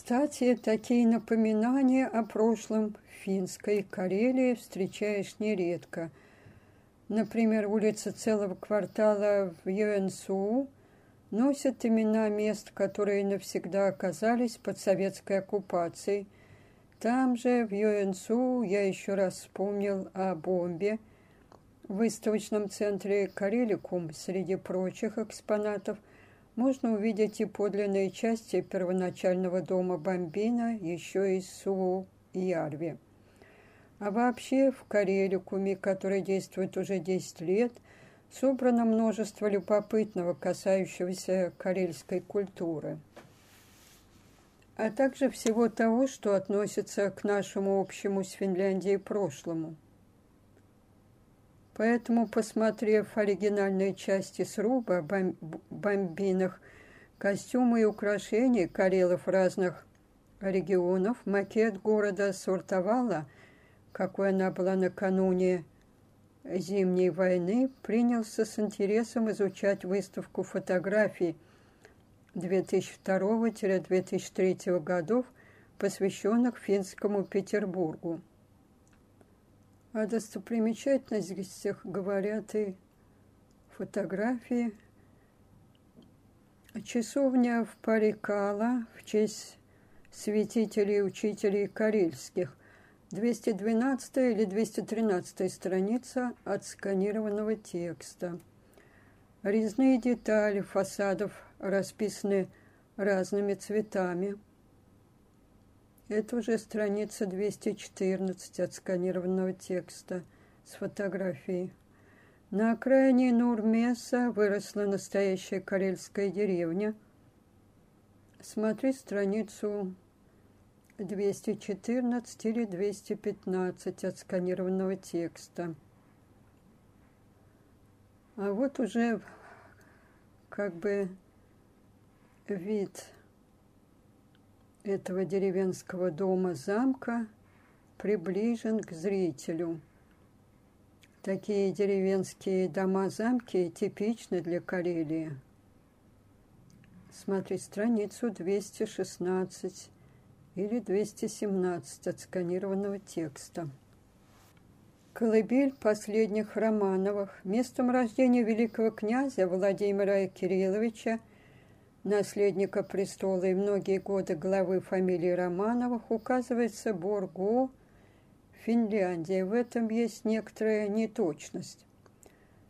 Кстати, такие напоминания о прошлом финской Карелии встречаешь нередко. Например, улица целого квартала в Йоэнсу носят имена мест, которые навсегда оказались под советской оккупацией. Там же, в Йоэнсу, я еще раз вспомнил о бомбе. В выставочном центре «Кареликум» среди прочих экспонатов можно увидеть и подлинные части первоначального дома Бомбина еще из Суу-Ярви. А вообще в Кареликуме, который действует уже 10 лет – собрано множество любопытного, касающегося карельской культуры, а также всего того, что относится к нашему общему с Финляндией прошлому. Поэтому, посмотрев оригинальные части сруба, бом бомбинах, костюмы и украшения карелов разных регионов, макет города Суртовала, какой она была накануне Зимней войны принялся с интересом изучать выставку фотографий 2002-2003 годов, посвященных финскому Петербургу. О достопримечательностях говорят и фотографии. Часовня в Парикала в честь святителей и учителей карельских – 212 или 213 страница отсканированного текста. Резные детали фасадов расписаны разными цветами. Это уже страница 214 отсканированного текста с фотографией. На окраине Нурмеса выросла настоящая карельская деревня. Смотри страницу 214 или 215 отсканированного текста. А вот уже как бы вид этого деревенского дома-замка приближен к зрителю. Такие деревенские дома-замки типичны для Карелии. Смотри страницу 216 или 217 отсканированного текста. Колыбель последних Романовых, местом рождения великого князя Владимира Кирилловича, наследника престола и многие годы главы фамилии Романовых, указывается Борго, Финляндия. В этом есть некоторая неточность.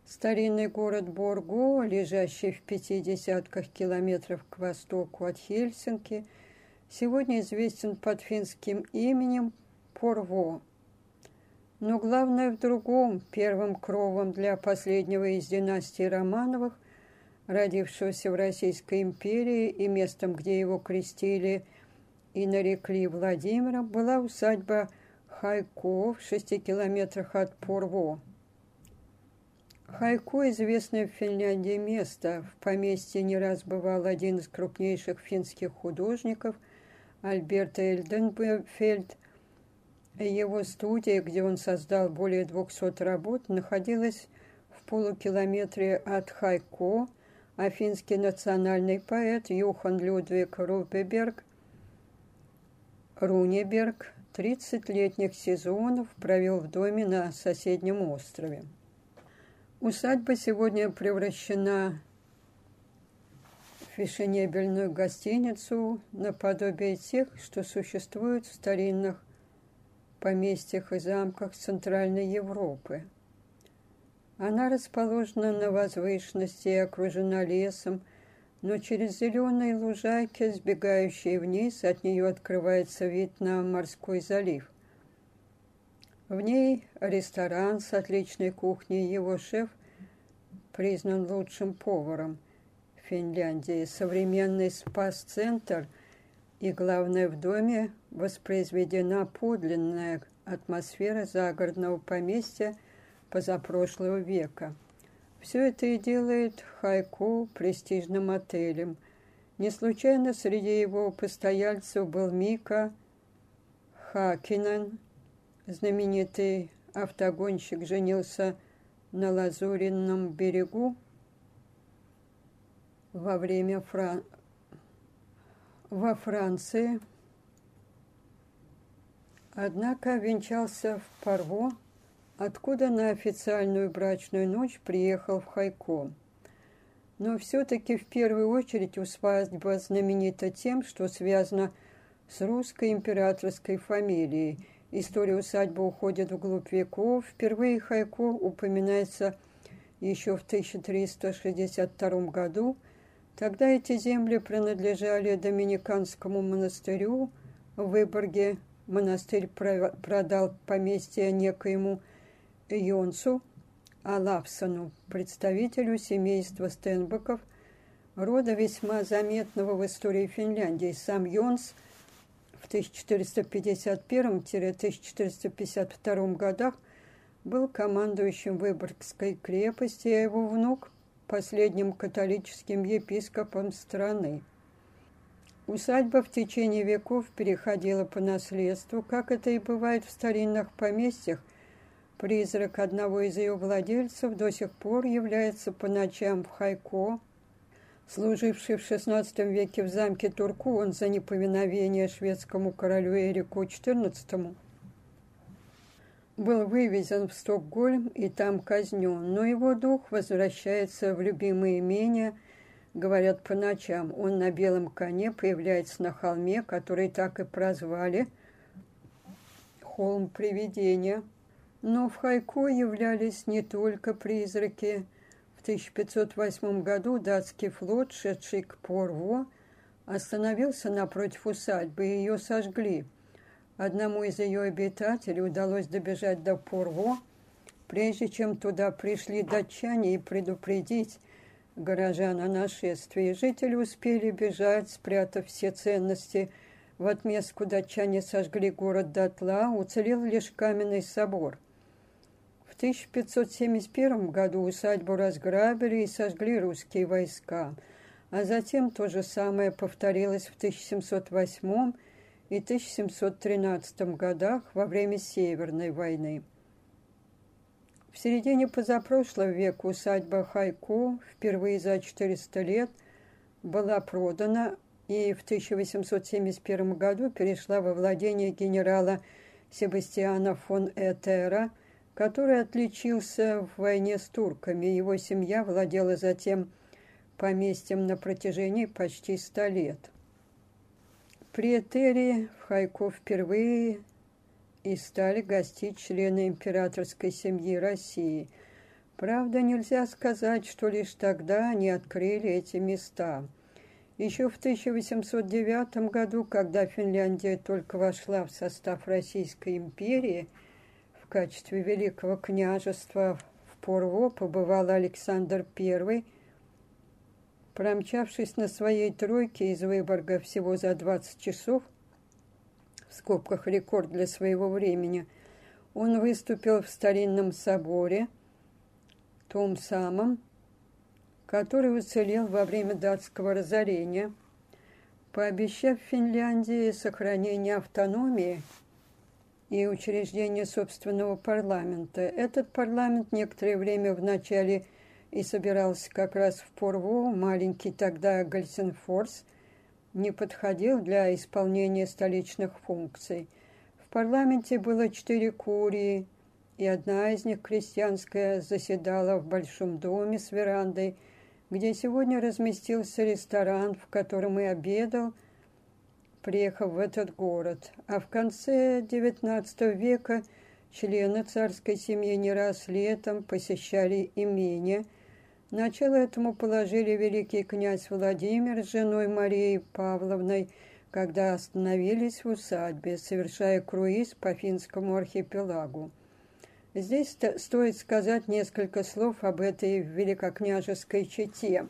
Старинный город Борго, лежащий в пяти десятках километров к востоку от Хельсинки – сегодня известен под финским именем Порво. Но главное в другом, первым кровом для последнего из династии Романовых, родившегося в Российской империи и местом, где его крестили и нарекли Владимиром, была усадьба Хайко в шести километрах от Порво. Хайко – известное в Финляндии место. В поместье не раз бывал один из крупнейших финских художников – Альберта Эльденфельд. Его студия, где он создал более 200 работ, находилась в полукилометре от Хайко, а финский национальный поэт Юхан Людвиг Рупеберг Рунеберг 30 летних сезонов провел в доме на соседнем острове. Усадьба сегодня превращена фешенебельную гостиницу наподобие тех, что существуют в старинных поместьях и замках Центральной Европы. Она расположена на возвышенности и окружена лесом, но через зеленые лужайки, сбегающие вниз, от нее открывается вид на морской залив. В ней ресторан с отличной кухней, его шеф признан лучшим поваром – Финляндии, современный спас-центр и, главное, в доме воспроизведена подлинная атмосфера загородного поместья позапрошлого века. Все это и делает Хайку престижным отелем. Не случайно среди его постояльцев был Мика Хакинен, знаменитый автогонщик, женился на Лазуринном берегу во время Фран... во Франции Однако венчался в Парво, откуда на официальную брачную ночь приехал в Хайко. Но все-таки в первую очередь усвадьба знаменита тем, что связана с русской императорской фамилией. История усадьбы уходит вглубь веков. Впервые Хайко упоминается еще в 1362 году. Тогда эти земли принадлежали Доминиканскому монастырю в Выборге. Монастырь продал поместье некоему Йонсу, Алапсону, представителю семейства Стенбеков, рода весьма заметного в истории Финляндии. Сам Йонс в 1451-1452 годах был командующим Выборгской крепости, а его внук – последним католическим епископом страны. Усадьба в течение веков переходила по наследству, как это и бывает в старинных поместьях – Призрак одного из ее владельцев до сих пор является по ночам в Хайко. Служивший в XVI веке в замке Турку, он за неповиновение шведскому королю Эрику XIV был вывезен в Стокгольм и там казнен, но его дух возвращается в любимое имение, говорят по ночам. Он на белом коне появляется на холме, который так и прозвали «Холм привидения». Но в Хайко являлись не только призраки. В 1508 году датский флот, шедший к Порво, остановился напротив усадьбы, и ее сожгли. Одному из ее обитателей удалось добежать до Порво, прежде чем туда пришли датчане и предупредить горожан о нашествии. Жители успели бежать, спрятав все ценности. В отместку датчане сожгли город дотла, уцелел лишь каменный собор – 1571 году усадьбу разграбили и сожгли русские войска, а затем то же самое повторилось в 1708 и 1713 годах во время Северной войны. В середине позапрошлого века усадьба Хайко впервые за 400 лет была продана и в 1871 году перешла во владение генерала Себастьяна фон Этера – который отличился в войне с турками. Его семья владела затем поместьем на протяжении почти ста лет. При Этерии в Хайко впервые и стали гостить члены императорской семьи России. Правда, нельзя сказать, что лишь тогда они открыли эти места. Еще в 1809 году, когда Финляндия только вошла в состав Российской империи – в качестве великого княжества в Порво побывал Александр I, промчавшись на своей тройке из Выборга всего за 20 часов, в скобках рекорд для своего времени, он выступил в старинном соборе, том самом, который уцелел во время датского разорения, пообещав Финляндии сохранение автономии – и учреждение собственного парламента. Этот парламент некоторое время вначале и собирался как раз в Порву, маленький тогда Гальсенфорс, не подходил для исполнения столичных функций. В парламенте было четыре курии, и одна из них, крестьянская, заседала в большом доме с верандой, где сегодня разместился ресторан, в котором и обедал – приехав в этот город, а в конце XIX века члены царской семьи не раз летом посещали имение. Начало этому положили великий князь Владимир с женой Марией Павловной, когда остановились в усадьбе, совершая круиз по финскому архипелагу. Здесь стоит сказать несколько слов об этой великокняжеской чете.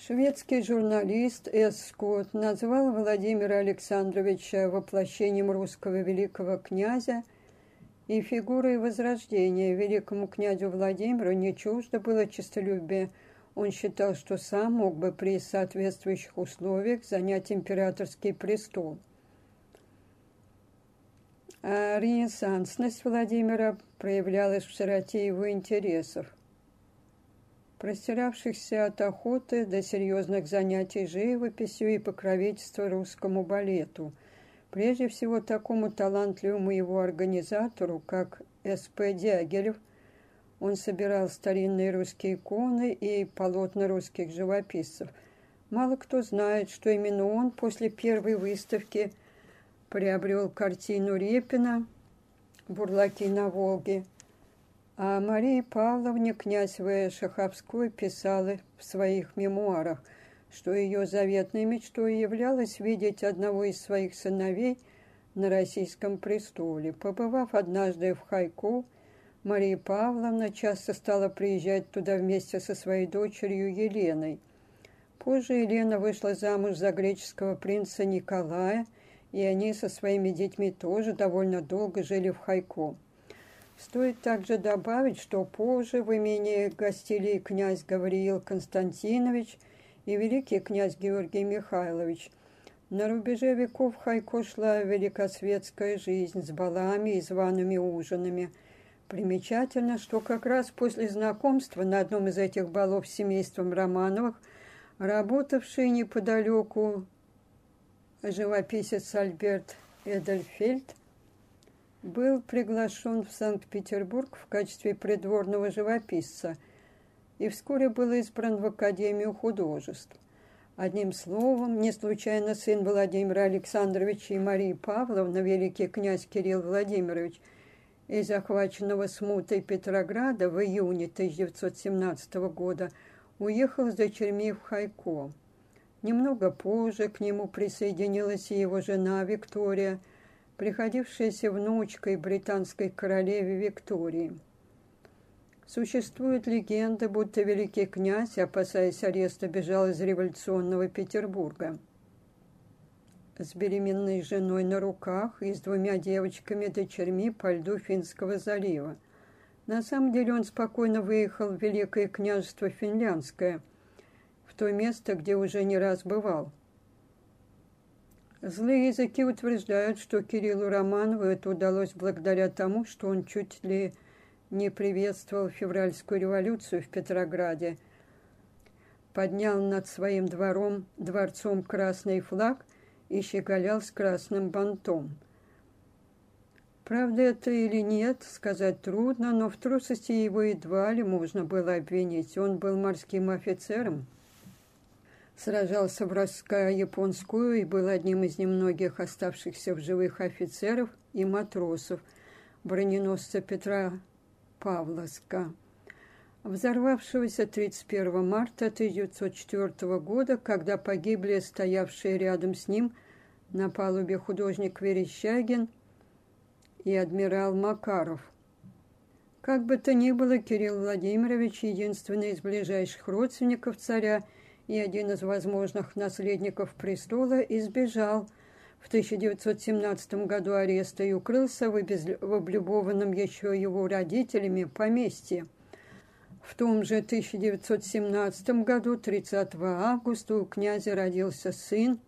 Шведский журналист С. Скотт назвал Владимира Александровича воплощением русского великого князя и фигурой возрождения. Великому князю Владимиру не чуждо было честолюбие. Он считал, что сам мог бы при соответствующих условиях занять императорский престол. А ренессансность Владимира проявлялась в широте его интересов простиравшихся от охоты до серьезных занятий живописью и покровительства русскому балету. Прежде всего, такому талантливому его организатору, как С.П. Дягилев, он собирал старинные русские иконы и полотна русских живописцев. Мало кто знает, что именно он после первой выставки приобрел картину Репина «Бурлаки на Волге», а Марии Павловне князь В. Шаховской писала в своих мемуарах, что ее заветной мечтой являлось видеть одного из своих сыновей на российском престоле. Побывав однажды в Хайку, Мария Павловна часто стала приезжать туда вместе со своей дочерью Еленой. Позже Елена вышла замуж за греческого принца Николая, и они со своими детьми тоже довольно долго жили в Хайко. Стоит также добавить, что позже в имении гостили князь Гавриил Константинович и великий князь Георгий Михайлович. На рубеже веков Хайко шла великосветская жизнь с балами и зваными ужинами. Примечательно, что как раз после знакомства на одном из этих балов с семейством Романовых, работавший неподалеку живописец Альберт Эдельфельд был приглашен в Санкт-Петербург в качестве придворного живописца и вскоре был избран в Академию художеств. Одним словом, не случайно сын Владимира Александровича и Марии Павловны, великий князь Кирилл Владимирович, из захваченного смутой Петрограда в июне 1917 года уехал с дочерьми в Хайко. Немного позже к нему присоединилась и его жена Виктория – приходившаяся внучкой британской королеве Виктории. Существует легенда, будто великий князь, опасаясь ареста, бежал из революционного Петербурга. С беременной женой на руках и с двумя девочками-дочерьми по льду Финского залива. На самом деле он спокойно выехал в Великое княжество Финляндское, в то место, где уже не раз бывал. Злые языки утверждают, что Кириллу Романову это удалось благодаря тому, что он чуть ли не приветствовал февральскую революцию в Петрограде, поднял над своим двором, дворцом красный флаг и щеголял с красным бантом. Правда это или нет, сказать трудно, но в трусости его едва ли можно было обвинить. Он был морским офицером сражался в русско-японскую и был одним из немногих оставшихся в живых офицеров и матросов броненосца Петра Павловска, взорвавшегося 31 марта 1904 года, когда погибли стоявшие рядом с ним на палубе художник Верещагин и адмирал Макаров. Как бы то ни было, Кирилл Владимирович, единственный из ближайших родственников царя, и один из возможных наследников престола избежал в 1917 году ареста и укрылся в, облюбованном еще его родителями поместье. В том же 1917 году, 30 августа, у князя родился сын,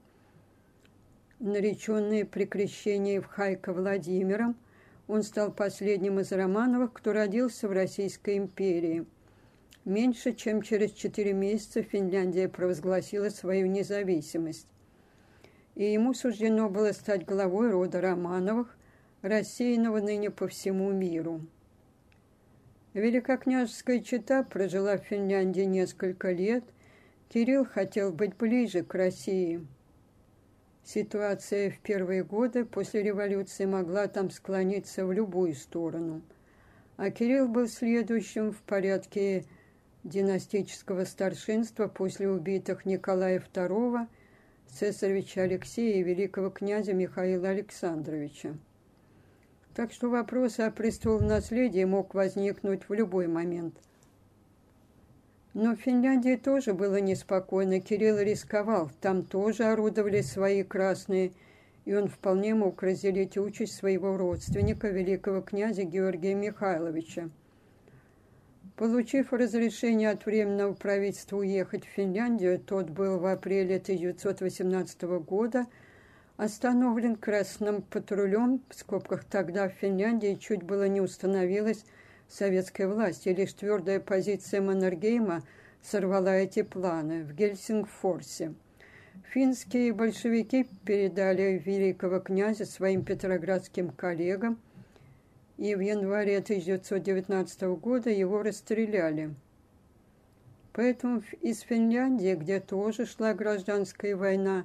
нареченный при крещении в Хайко Владимиром. Он стал последним из Романовых, кто родился в Российской империи – Меньше чем через четыре месяца Финляндия провозгласила свою независимость. И ему суждено было стать главой рода Романовых, рассеянного ныне по всему миру. Великокняжеская чета прожила в Финляндии несколько лет. Кирилл хотел быть ближе к России. Ситуация в первые годы после революции могла там склониться в любую сторону. А Кирилл был следующим в порядке династического старшинства после убитых Николая II, цесаревича Алексея и великого князя Михаила Александровича. Так что вопрос о престолонаследии мог возникнуть в любой момент. Но в Финляндии тоже было неспокойно. Кирилл рисковал. Там тоже орудовали свои красные, и он вполне мог разделить участь своего родственника, великого князя Георгия Михайловича. Получив разрешение от Временного правительства уехать в Финляндию, тот был в апреле 1918 года остановлен красным патрулем, в скобках тогда в Финляндии чуть было не установилась советская власть, и лишь твердая позиция Маннергейма сорвала эти планы в Гельсингфорсе. Финские большевики передали великого князя своим петроградским коллегам, и в январе 1919 года его расстреляли. Поэтому из Финляндии, где тоже шла гражданская война,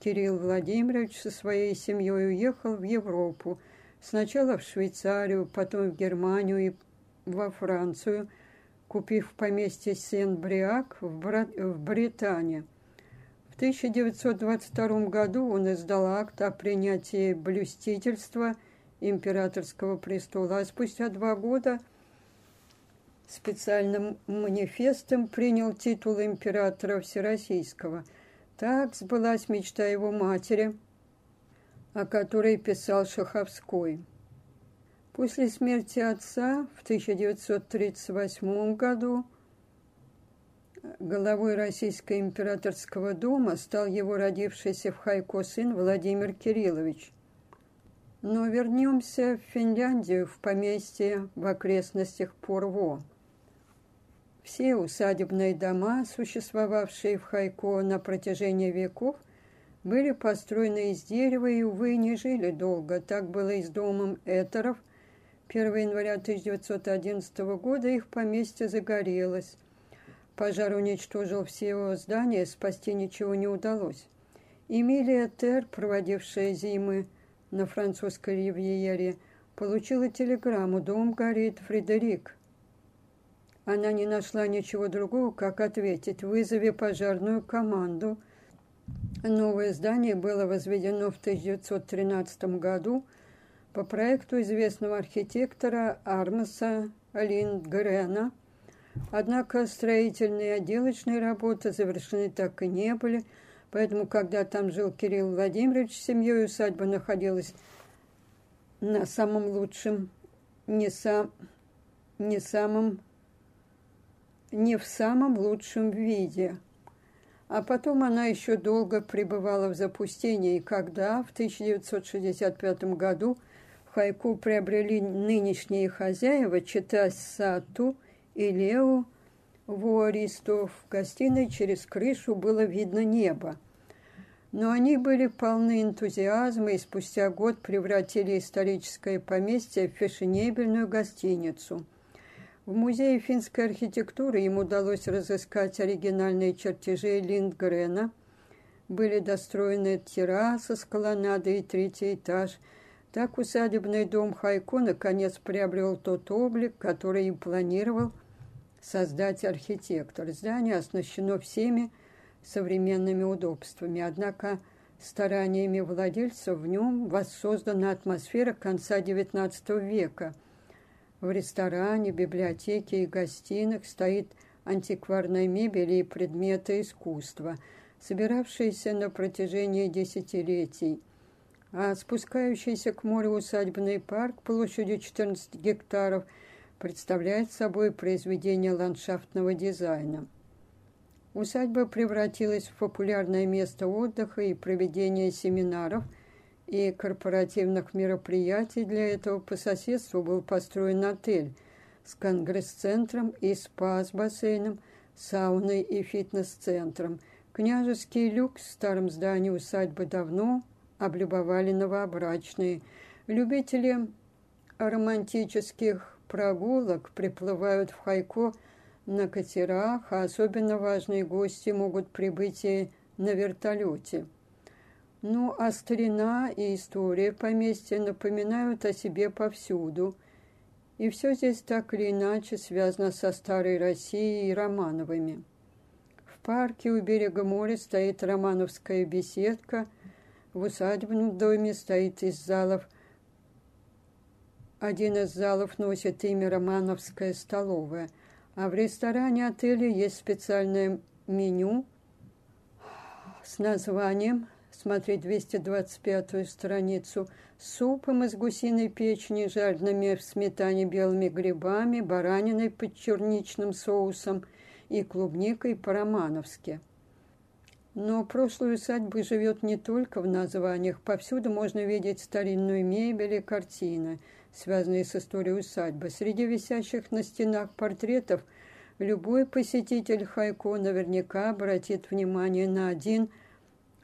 Кирилл Владимирович со своей семьей уехал в Европу, сначала в Швейцарию, потом в Германию и во Францию, купив поместье Сен-Бриак в, Бра... в Британии. В 1922 году он издал акт о принятии блюстительства императорского престола, а спустя два года специальным манифестом принял титул императора Всероссийского. Так сбылась мечта его матери, о которой писал Шаховской. После смерти отца в 1938 году главой Российского императорского дома стал его родившийся в Хайко сын Владимир Кириллович. Но вернемся в Финляндию, в поместье в окрестностях Порво. Все усадебные дома, существовавшие в Хайко на протяжении веков, были построены из дерева и, увы, не жили долго. Так было и с домом Этеров – 1 января 1911 года их поместье загорелось. Пожар уничтожил все его здания, спасти ничего не удалось. Эмилия Тер, проводившая зимы на французской ривьере, получила телеграмму «Дом горит, Фредерик». Она не нашла ничего другого, как ответить «Вызови пожарную команду». Новое здание было возведено в 1913 году – по проекту известного архитектора Армаса Линдгрена. Однако строительные и отделочные работы завершены так и не были, поэтому, когда там жил Кирилл Владимирович с семьей, усадьба находилась на самом лучшем, не, сам, не самом, не в самом лучшем виде. А потом она еще долго пребывала в запустении, когда в 1965 году Хайку приобрели нынешние хозяева, чита Сату и Лео Вуаристов. В гостиной через крышу было видно небо. Но они были полны энтузиазма и спустя год превратили историческое поместье в фешенебельную гостиницу. В Музее финской архитектуры им удалось разыскать оригинальные чертежи Линдгрена. Были достроены терраса с колоннадой и третий этаж – так усадебный дом Хайко наконец приобрел тот облик, который и планировал создать архитектор. Здание оснащено всеми современными удобствами, однако стараниями владельцев в нем воссоздана атмосфера конца XIX века. В ресторане, библиотеке и гостиных стоит антикварная мебель и предметы искусства, собиравшиеся на протяжении десятилетий – а спускающийся к морю усадебный парк площадью 14 гектаров представляет собой произведение ландшафтного дизайна. Усадьба превратилась в популярное место отдыха и проведения семинаров и корпоративных мероприятий. Для этого по соседству был построен отель с конгресс-центром и спа с бассейном, сауной и фитнес-центром. Княжеский люкс в старом здании усадьбы давно облюбовали новобрачные. Любители романтических прогулок приплывают в Хайко на катерах, а особенно важные гости могут прибыть и на вертолете. Ну, а старина и история поместья напоминают о себе повсюду. И все здесь так или иначе связано со старой Россией и Романовыми. В парке у берега моря стоит романовская беседка – в усадебном доме стоит из залов. Один из залов носит имя Романовская столовая, а в ресторане отеля есть специальное меню с названием, смотри 225-ю страницу, супом из гусиной печени, жареными в сметане белыми грибами, бараниной под черничным соусом и клубникой по-романовски. Но прошлая усадьба живет не только в названиях. Повсюду можно видеть старинную мебель и картины, связанные с историей усадьбы. Среди висящих на стенах портретов любой посетитель Хайко наверняка обратит внимание на один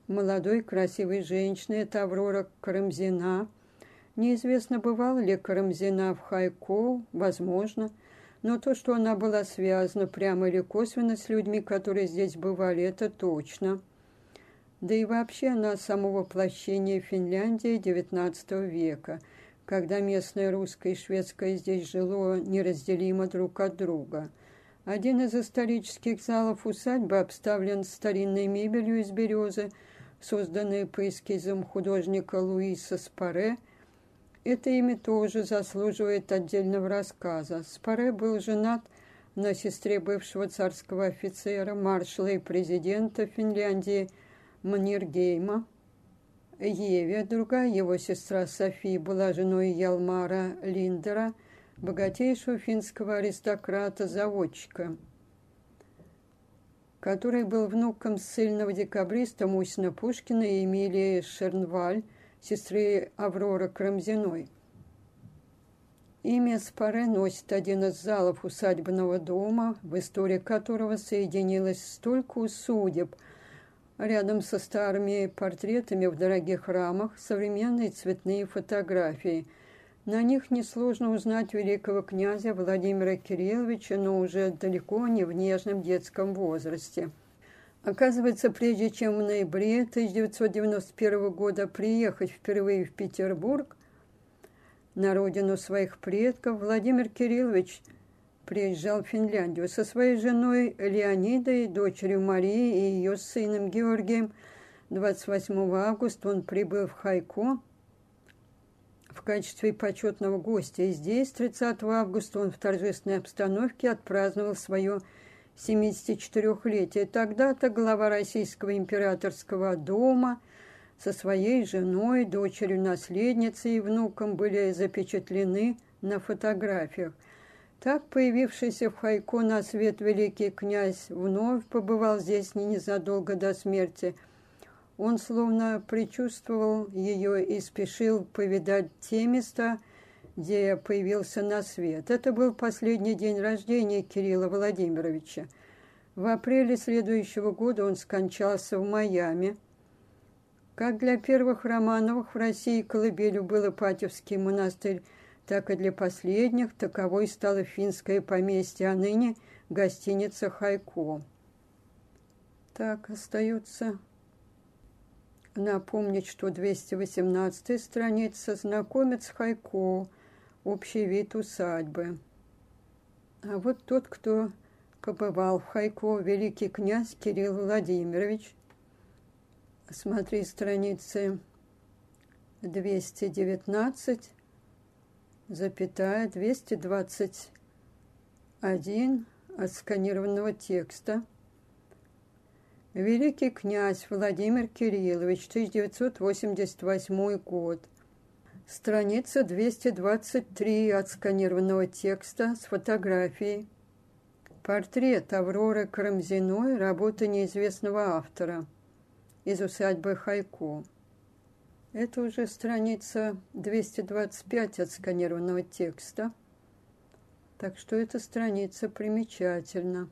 молодой красивой женщины. Это Аврора Карамзина. Неизвестно, бывала ли Карамзина в Хайко, возможно. Но то, что она была связана прямо или косвенно с людьми, которые здесь бывали, это точно. Да и вообще она само воплощение Финляндии XIX века, когда местное русское и шведское здесь жило неразделимо друг от друга. Один из исторических залов усадьбы обставлен старинной мебелью из березы, созданной по эскизам художника Луиса Спаре – это имя тоже заслуживает отдельного рассказа. Спаре был женат на сестре бывшего царского офицера, маршала и президента Финляндии Маннергейма. Еве, другая его сестра София, была женой Ялмара Линдера, богатейшего финского аристократа-заводчика, который был внуком ссыльного декабриста Мусина Пушкина и Эмилии Шернваль, сестры Авроры Крамзиной. Имя Спаре носит один из залов усадебного дома, в истории которого соединилось столько судеб. Рядом со старыми портретами в дорогих рамах современные цветные фотографии. На них несложно узнать великого князя Владимира Кирилловича, но уже далеко не в нежном детском возрасте. Оказывается, прежде чем в ноябре 1991 года приехать впервые в Петербург, на родину своих предков, Владимир Кириллович приезжал в Финляндию со своей женой Леонидой, дочерью Марии и ее сыном Георгием. 28 августа он прибыл в Хайко в качестве почетного гостя. И здесь 30 августа он в торжественной обстановке отпраздновал свое 74-летие. Тогда-то глава Российского императорского дома со своей женой, дочерью, наследницей и внуком были запечатлены на фотографиях. Так появившийся в Хайко на свет великий князь вновь побывал здесь не незадолго до смерти. Он словно предчувствовал ее и спешил повидать те места, где появился на свет. Это был последний день рождения Кирилла Владимировича. В апреле следующего года он скончался в Майами. Как для первых Романовых в России колыбелью был Ипатьевский монастырь, так и для последних таковой стало финское поместье, а ныне гостиница «Хайко». Так, остается напомнить, что 218 страница знакомец Хайко – общий вид усадьбы. А вот тот, кто побывал в Хайко, великий князь Кирилл Владимирович. Смотри страницы 219, запятая 221 от сканированного текста. Великий князь Владимир Кириллович, 1988 год – Страница 223 отсканированного текста с фотографией. Портрет Авроры Карамзиной, работа неизвестного автора из усадьбы Хайко. Это уже страница 225 отсканированного текста. Так что эта страница примечательна.